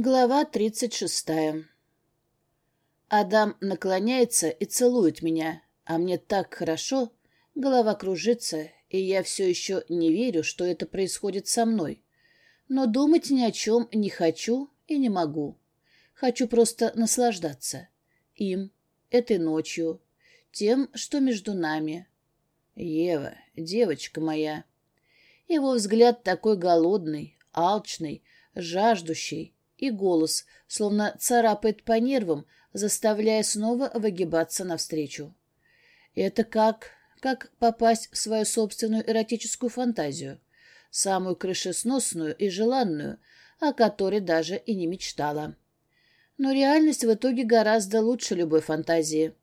Глава тридцать шестая. Адам наклоняется и целует меня, а мне так хорошо, голова кружится, и я все еще не верю, что это происходит со мной. Но думать ни о чем не хочу и не могу. Хочу просто наслаждаться. Им, этой ночью, тем, что между нами. Ева, девочка моя. Его взгляд такой голодный, алчный, жаждущий, и голос, словно царапает по нервам, заставляя снова выгибаться навстречу. Это как... как попасть в свою собственную эротическую фантазию, самую крышесносную и желанную, о которой даже и не мечтала. Но реальность в итоге гораздо лучше любой фантазии.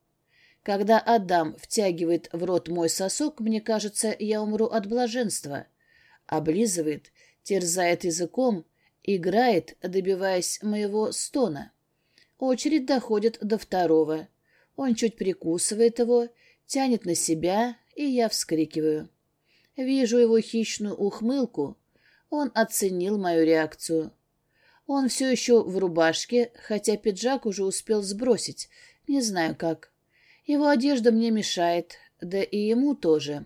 Когда Адам втягивает в рот мой сосок, мне кажется, я умру от блаженства. Облизывает, терзает языком, Играет, добиваясь моего стона. Очередь доходит до второго. Он чуть прикусывает его, тянет на себя, и я вскрикиваю. Вижу его хищную ухмылку. Он оценил мою реакцию. Он все еще в рубашке, хотя пиджак уже успел сбросить, не знаю как. Его одежда мне мешает, да и ему тоже.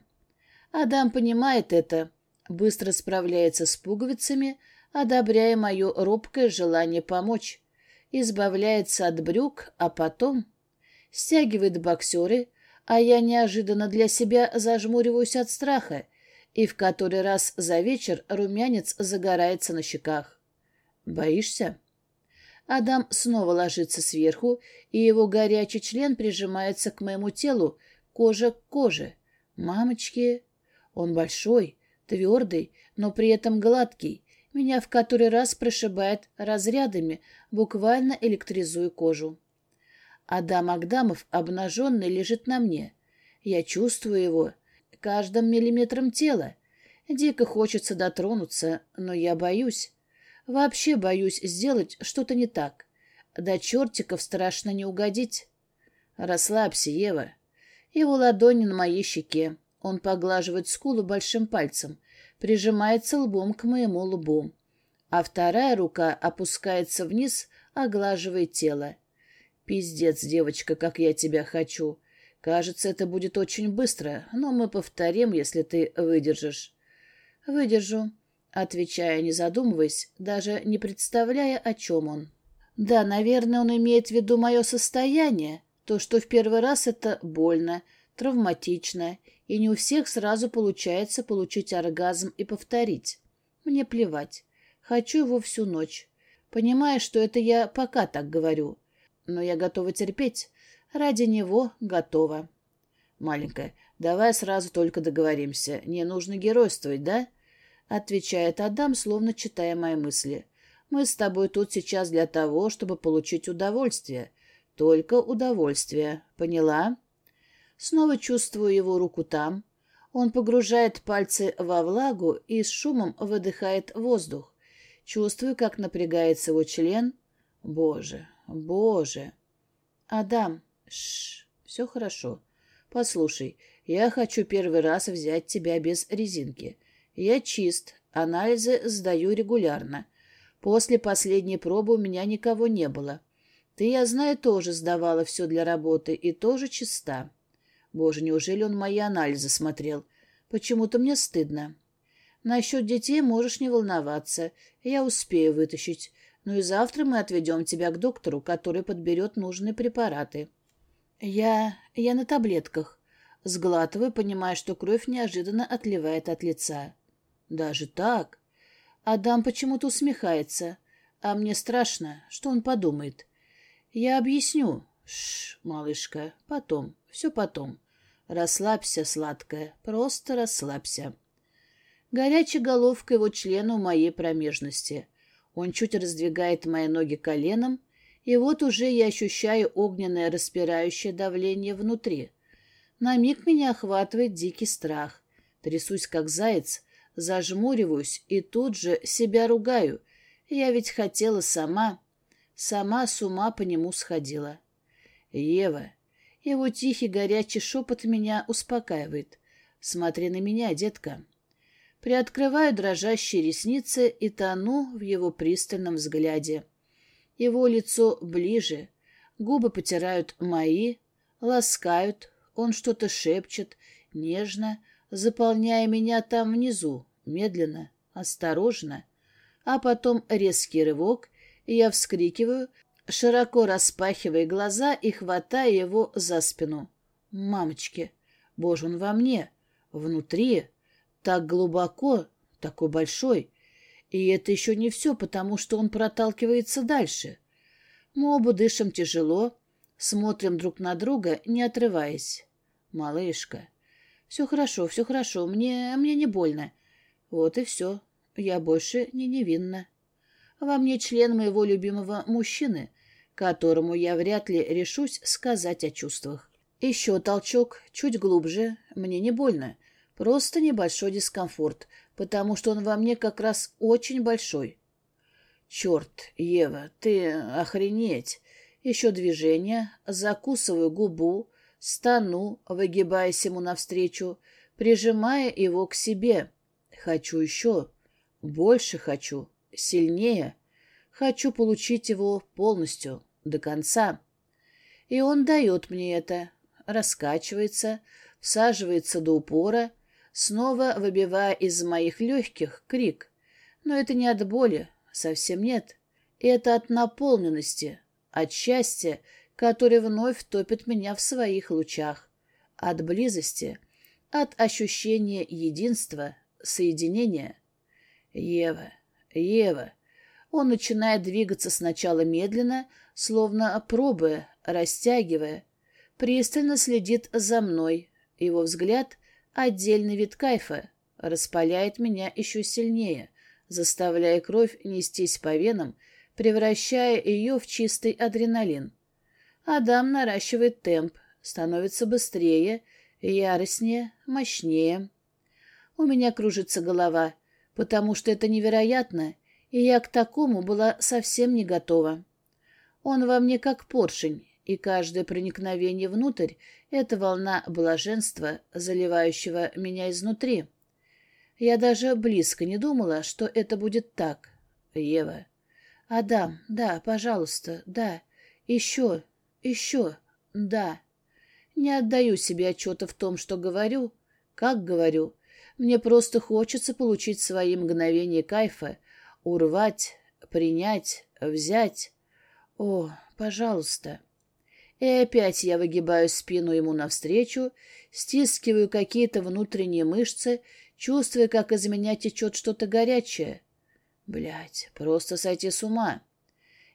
Адам понимает это, быстро справляется с пуговицами, одобряя мое робкое желание помочь, избавляется от брюк, а потом стягивает боксеры, а я неожиданно для себя зажмуриваюсь от страха, и в который раз за вечер румянец загорается на щеках. «Боишься?» Адам снова ложится сверху, и его горячий член прижимается к моему телу, кожа к коже. «Мамочки!» Он большой, твердый, но при этом гладкий, меня в который раз прошибает разрядами, буквально электризуя кожу. Адам Агдамов обнаженный лежит на мне. Я чувствую его каждым миллиметром тела. Дико хочется дотронуться, но я боюсь. Вообще боюсь сделать что-то не так. До чертиков страшно не угодить. Расслабься, Ева. Его ладонь на моей щеке. Он поглаживает скулу большим пальцем, прижимается лбом к моему лбу, а вторая рука опускается вниз, оглаживая тело. «Пиздец, девочка, как я тебя хочу. Кажется, это будет очень быстро, но мы повторим, если ты выдержишь». «Выдержу», — отвечая, не задумываясь, даже не представляя, о чем он. «Да, наверное, он имеет в виду мое состояние, то, что в первый раз это больно, травматично, и не у всех сразу получается получить оргазм и повторить. Мне плевать. Хочу его всю ночь. Понимаю, что это я пока так говорю. Но я готова терпеть. Ради него готова. Маленькая, давай сразу только договоримся. Не нужно геройствовать, да? Отвечает Адам, словно читая мои мысли. Мы с тобой тут сейчас для того, чтобы получить удовольствие. Только удовольствие. Поняла? Снова чувствую его руку там. Он погружает пальцы во влагу и с шумом выдыхает воздух. Чувствую, как напрягается его член. Боже, боже. Адам, шш, все хорошо. Послушай, я хочу первый раз взять тебя без резинки. Я чист, анализы сдаю регулярно. После последней пробы у меня никого не было. Ты, я знаю, тоже сдавала все для работы и тоже чиста. Боже, неужели он мои анализы смотрел? Почему-то мне стыдно. Насчет детей можешь не волноваться. Я успею вытащить. Ну и завтра мы отведем тебя к доктору, который подберет нужные препараты. Я... я на таблетках. Сглатываю, понимая, что кровь неожиданно отливает от лица. Даже так? Адам почему-то усмехается. А мне страшно, что он подумает. Я объясню. Шш, малышка, потом. Все потом. Расслабься, сладкая, просто расслабься. Горячая головка его члена у моей промежности. Он чуть раздвигает мои ноги коленом, и вот уже я ощущаю огненное распирающее давление внутри. На миг меня охватывает дикий страх. Трясусь, как заяц, зажмуриваюсь и тут же себя ругаю. Я ведь хотела сама, сама с ума по нему сходила. «Ева, его тихий горячий шепот меня успокаивает. «Смотри на меня, детка». Приоткрываю дрожащие ресницы и тону в его пристальном взгляде. Его лицо ближе, губы потирают мои, ласкают, он что-то шепчет, нежно, заполняя меня там внизу, медленно, осторожно. А потом резкий рывок, и я вскрикиваю, широко распахивая глаза и хватая его за спину. «Мамочки! Боже, он во мне! Внутри! Так глубоко, такой большой!» И это еще не все, потому что он проталкивается дальше. Мы оба дышим тяжело, смотрим друг на друга, не отрываясь. «Малышка, все хорошо, все хорошо, мне, мне не больно. Вот и все, я больше не невинна. Во мне член моего любимого мужчины, которому я вряд ли решусь сказать о чувствах. Еще толчок, чуть глубже, мне не больно, просто небольшой дискомфорт, потому что он во мне как раз очень большой. Черт, Ева, ты охренеть. Еще движение, закусываю губу, стану, выгибаясь ему навстречу, прижимая его к себе. Хочу еще, больше хочу, сильнее. Хочу получить его полностью, до конца. И он дает мне это, раскачивается, всаживается до упора, снова выбивая из моих легких крик. Но это не от боли, совсем нет. Это от наполненности, от счастья, которое вновь топит меня в своих лучах, от близости, от ощущения единства, соединения. Ева, Ева. Он начинает двигаться сначала медленно, словно пробуя, растягивая, пристально следит за мной. Его взгляд Отдельный вид кайфа распаляет меня еще сильнее, заставляя кровь нестись по венам, превращая ее в чистый адреналин. Адам наращивает темп, становится быстрее, яростнее, мощнее. У меня кружится голова, потому что это невероятно, и я к такому была совсем не готова. Он во мне как поршень, и каждое проникновение внутрь — это волна блаженства, заливающего меня изнутри. Я даже близко не думала, что это будет так. Ева. Адам, да, пожалуйста, да. Еще, еще, да. Не отдаю себе отчета в том, что говорю, как говорю. Мне просто хочется получить свои мгновения кайфа, урвать, принять, взять. О, пожалуйста. И опять я выгибаю спину ему навстречу, стискиваю какие-то внутренние мышцы, чувствуя, как из меня течет что-то горячее. Блять, просто сойти с ума.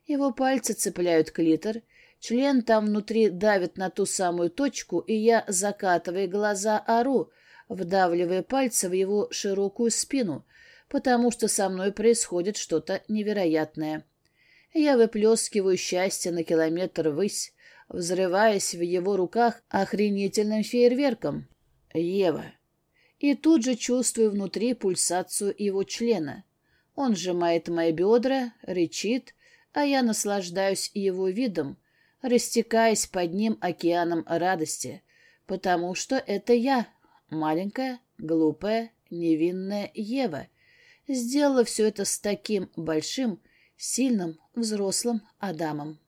Его пальцы цепляют клитор, член там внутри давит на ту самую точку, и я, закатывая глаза, ору, вдавливая пальцы в его широкую спину, потому что со мной происходит что-то невероятное. Я выплескиваю счастье на километр ввысь, взрываясь в его руках охренительным фейерверком. Ева. И тут же чувствую внутри пульсацию его члена. Он сжимает мои бедра, рычит, а я наслаждаюсь его видом, растекаясь под ним океаном радости, потому что это я, маленькая, глупая, невинная Ева, сделала все это с таким большим, сильным, взрослым Адамом.